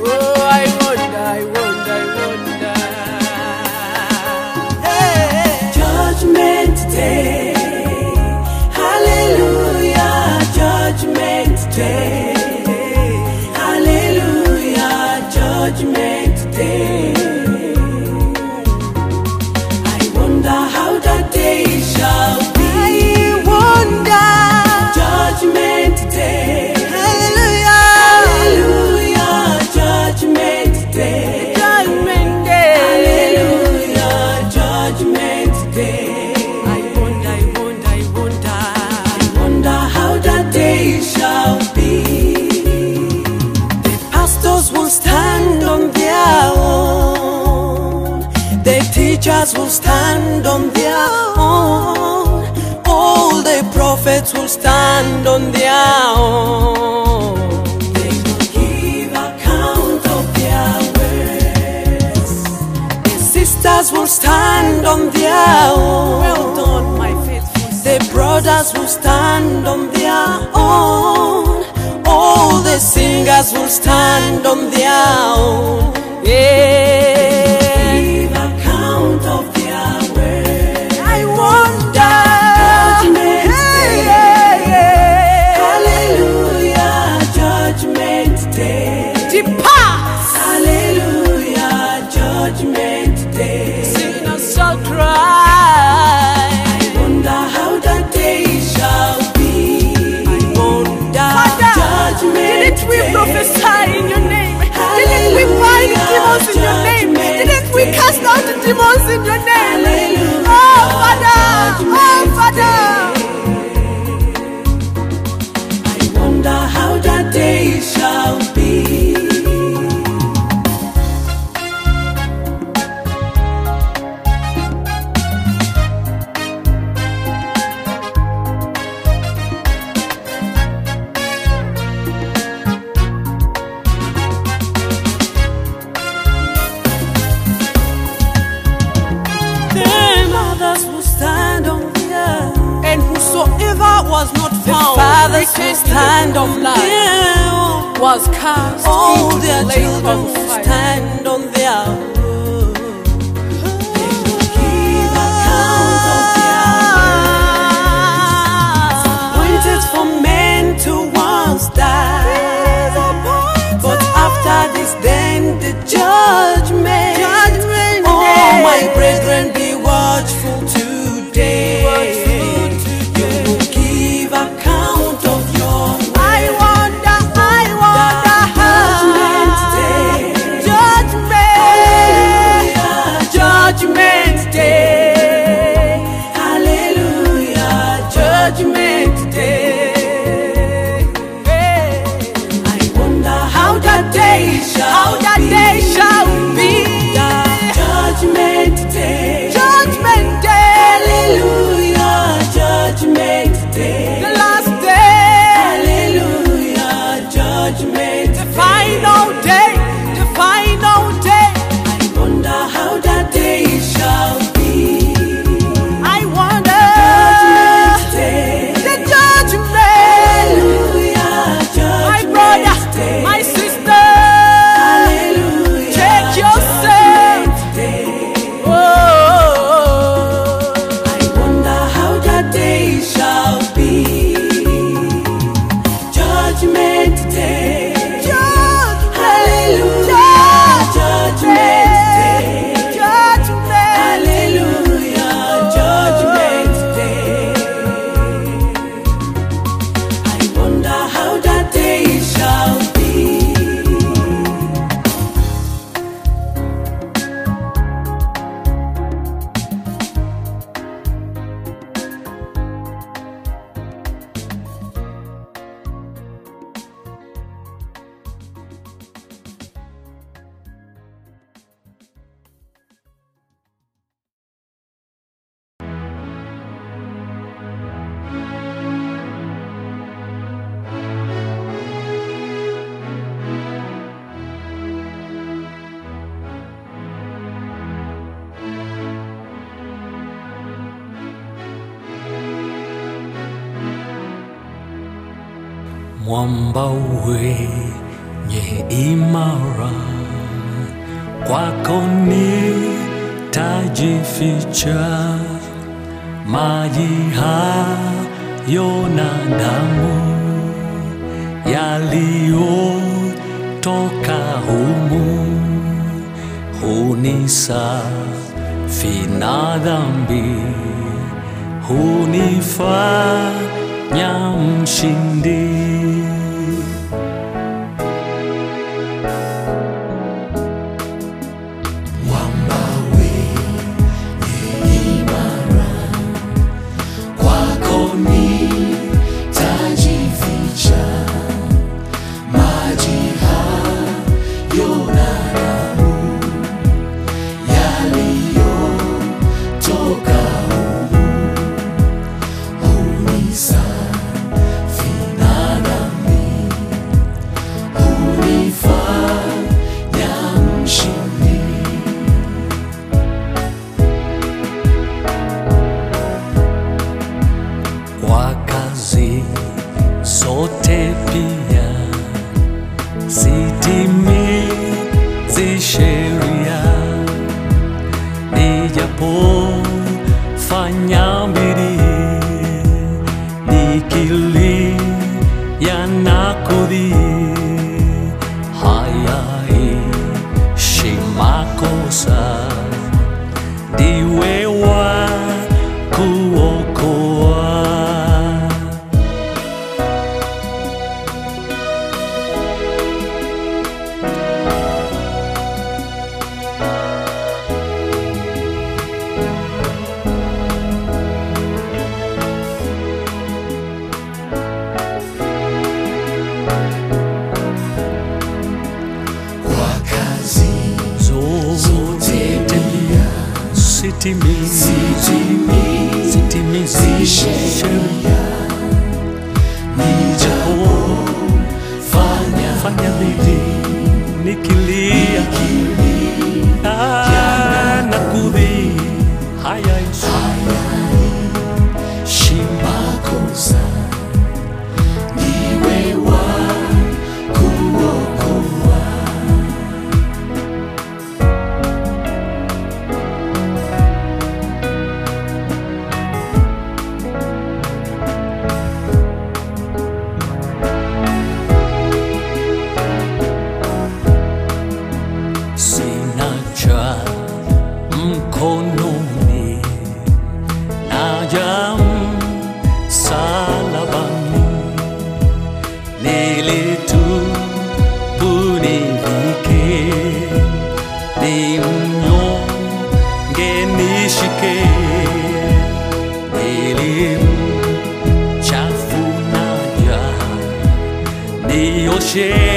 Oh, I prophets will stand on their own. All the prophets will stand on their own. They will give account of their ways. The sisters will stand on their own. Well done, my faithful. The brothers will stand on their own. All the singers will stand on their own. Yeah. comer. mwamba wenye imara, kwako nitajificha. Maji hayo na damu yaliyotoka humu. Hunisafi na dhambi. Hunifaa 娘心底 sitimizi sheria nijapo fanya bidii nikilia, nikilia. cheio.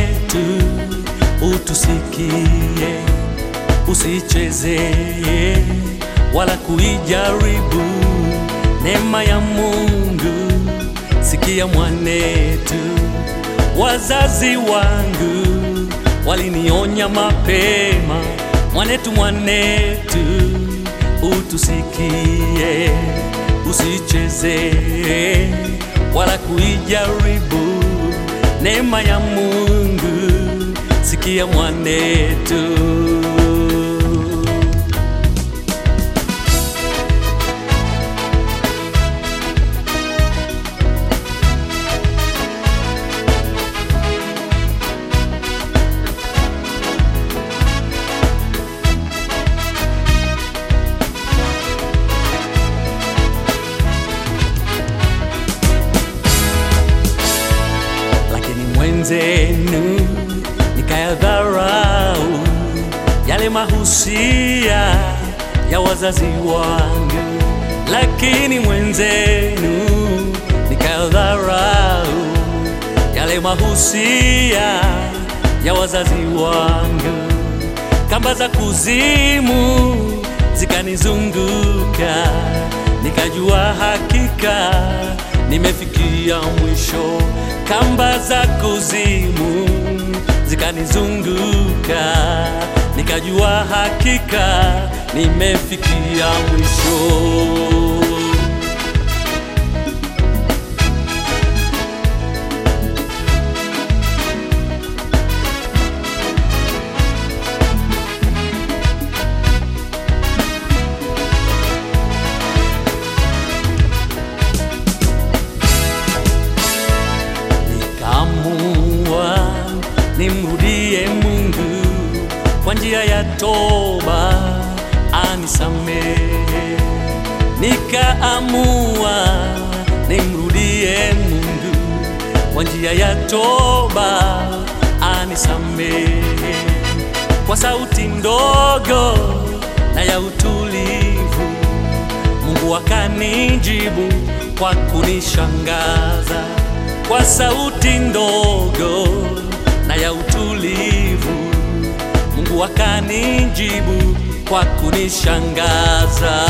Mwanetu, utusikie, usichezee wala kuijaribu neema ya Mungu. Sikia mwanetu, wazazi wangu walinionya mapema, mwanetu, mwanetu, utusikie, usichezee wala kuijaribu neema ya Mungu. Sikia mwanetu. Mwenzenu nikayadharau yale mahusia ya wazazi wangu, lakini mwenzenu nikayadharau yale mahusia ya wazazi wangu, kamba za kuzimu zikanizunguka, nikajua hakika nimefikia mwisho. Kamba za kuzimu zikanizunguka, nikajua hakika nimefikia mwisho. Toba anisamehe. Kwa sauti ndogo na ya utulivu Mungu akanijibu kwa kunishangaza kwa sauti ndogo na ya utulivu. Mungu akanijibu kwa kunishangaza.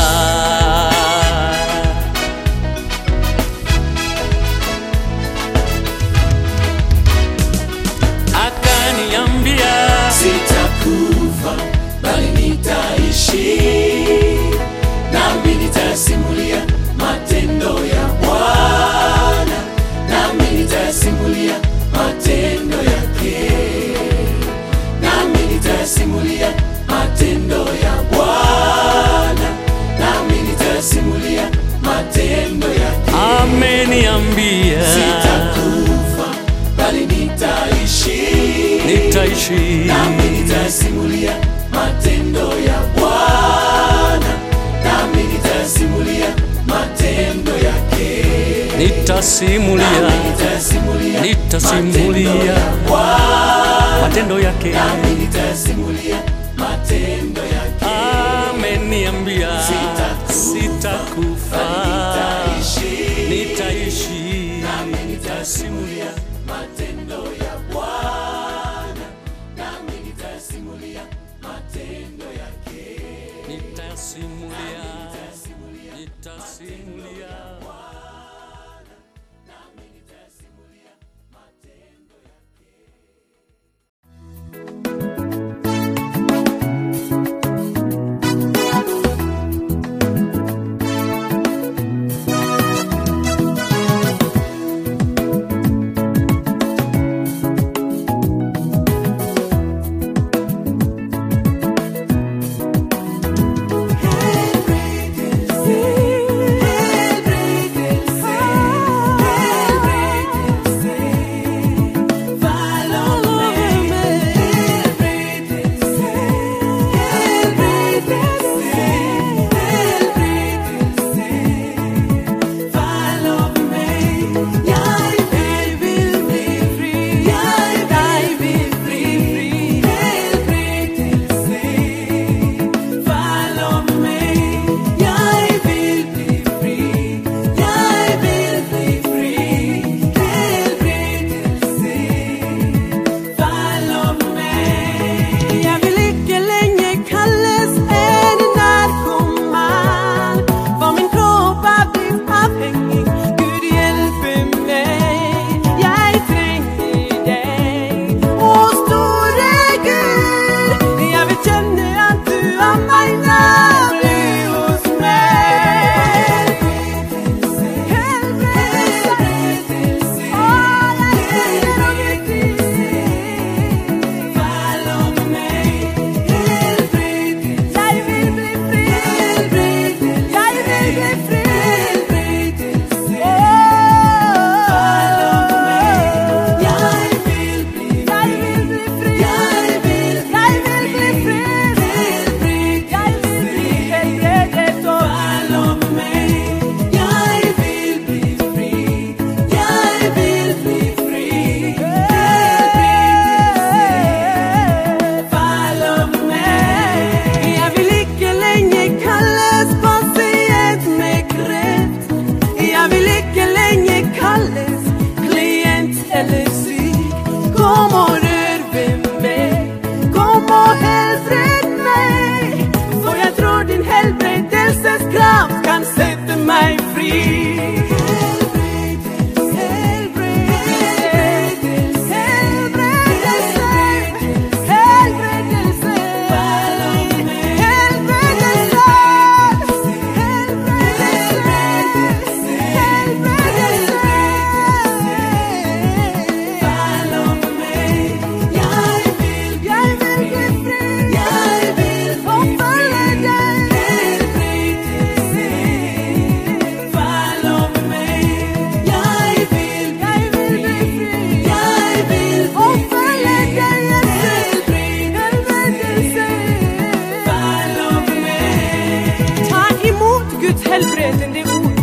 Guds helbredende ord.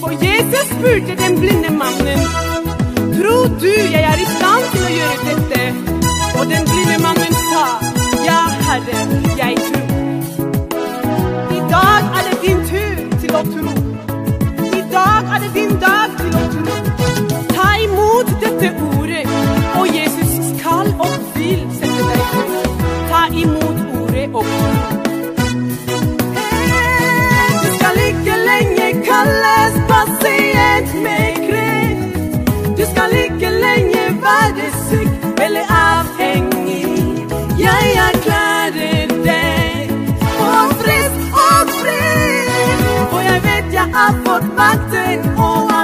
For Jesus spurte den blinde mannen, Tror du jeg er i stand til å gjøre dette? Og den blinde mannen sa, ja, Herre, jeg tror. I dag er det din tur til å tro. I dag er det din dag til å tro. Ta imot dette ordet, og Jesus skal og vil sette deg fri. Ta imot ordet og tro. Savior, I've got mountain. Oh,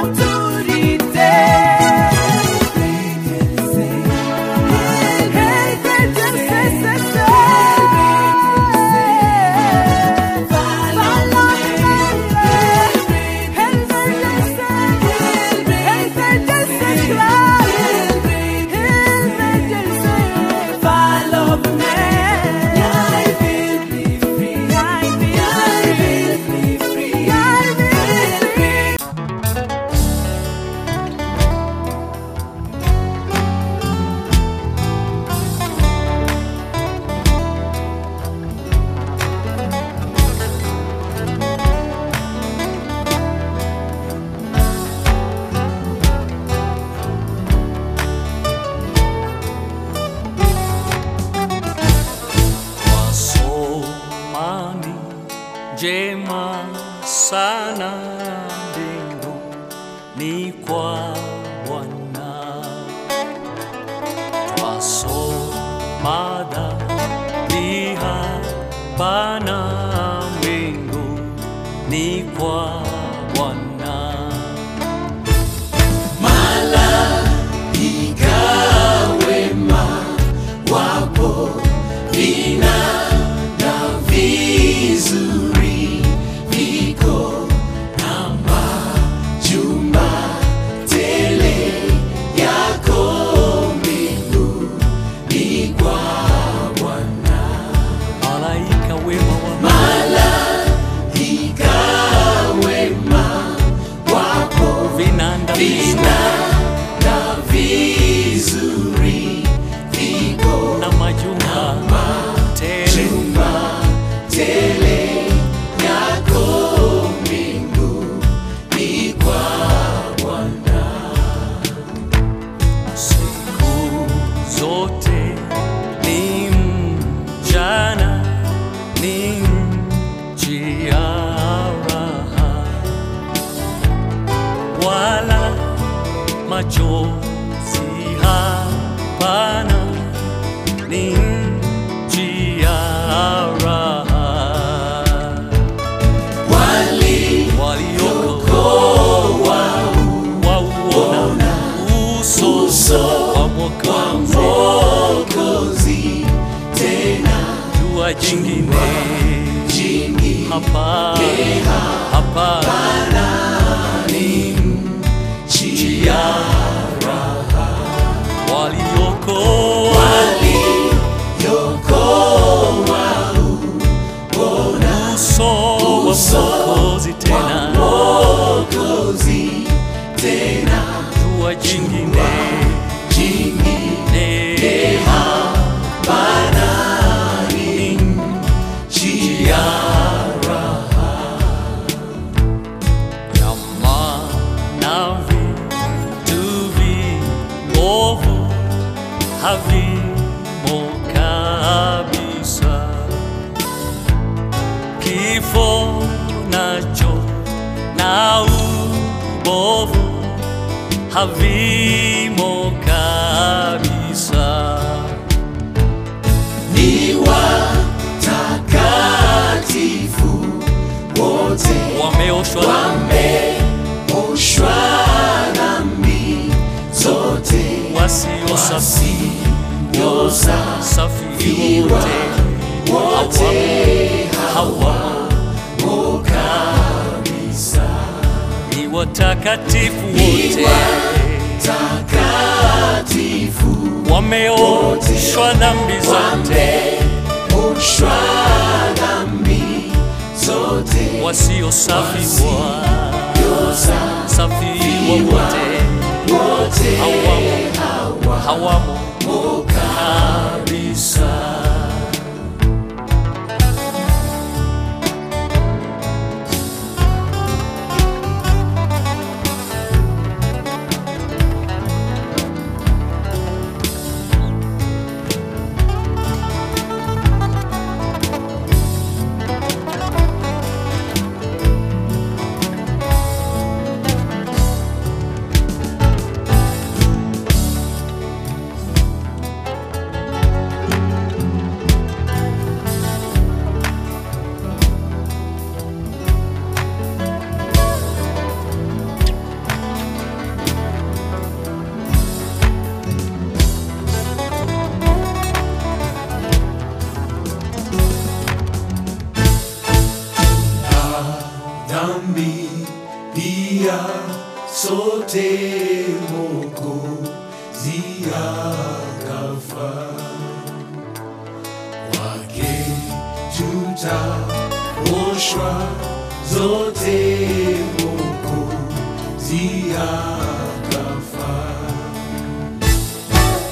sana mbingu ni kwa Bwana, twasoma dhambi hapana mbingu ni kwa havimo kabisa. Ni watakatifu wote. Wameoshwa. Wameoshwa dhambi zote, wasiosafiwa wote. Hawamo watakatifu wote. Wameoshwa dhambi zote. Wasio safi wa safi wote. Hawamo. Hawamo kabisa. Tutaoshwa zote Mwokozi akafa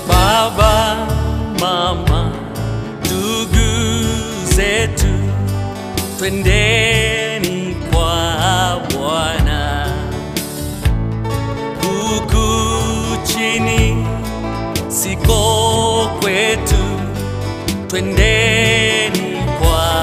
Baba, mama, ndugu zetu, twendeni kwa Bwana. Huku chini, siko kwetu, twendeni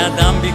na dhambi